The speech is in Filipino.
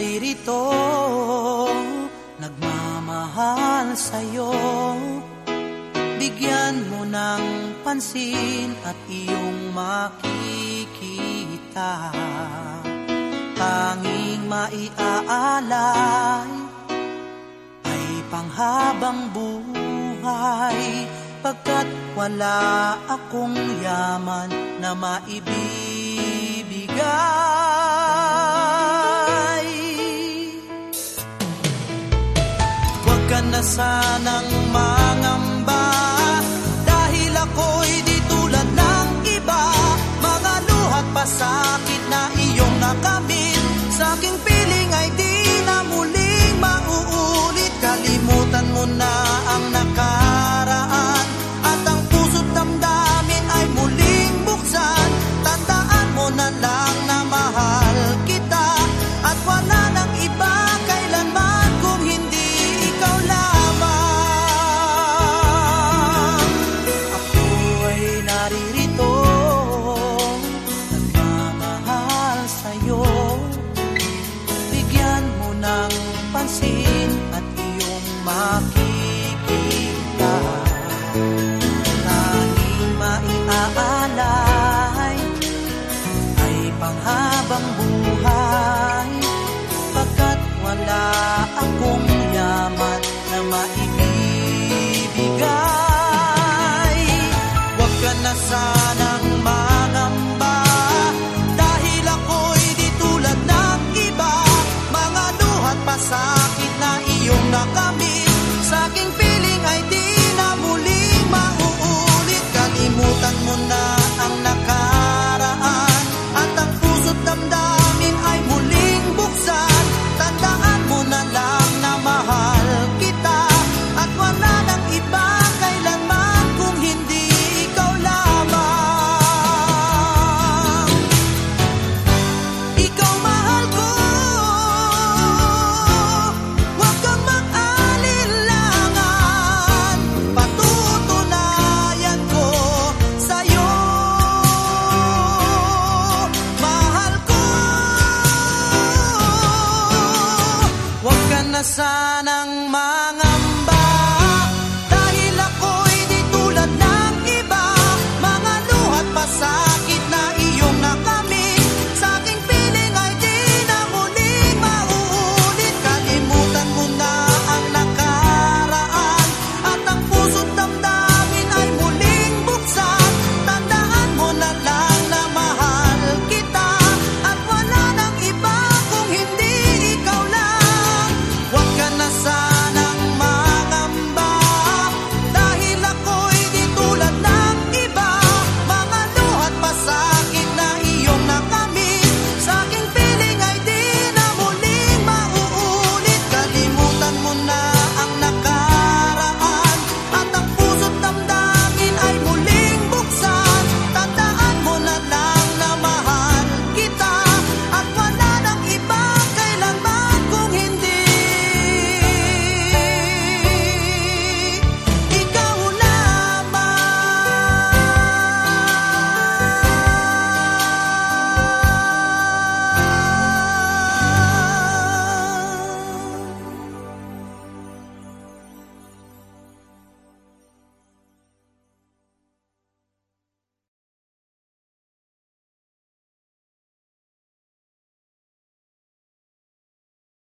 naririto Nagmamahal sa'yo. Bigyan mo ng pansin at iyong makikita. Tanging maiaalay Ay panghabang buhay. Pagkat wala akong yaman na maibibigay. Na sanang mangamba fancy. sanang mga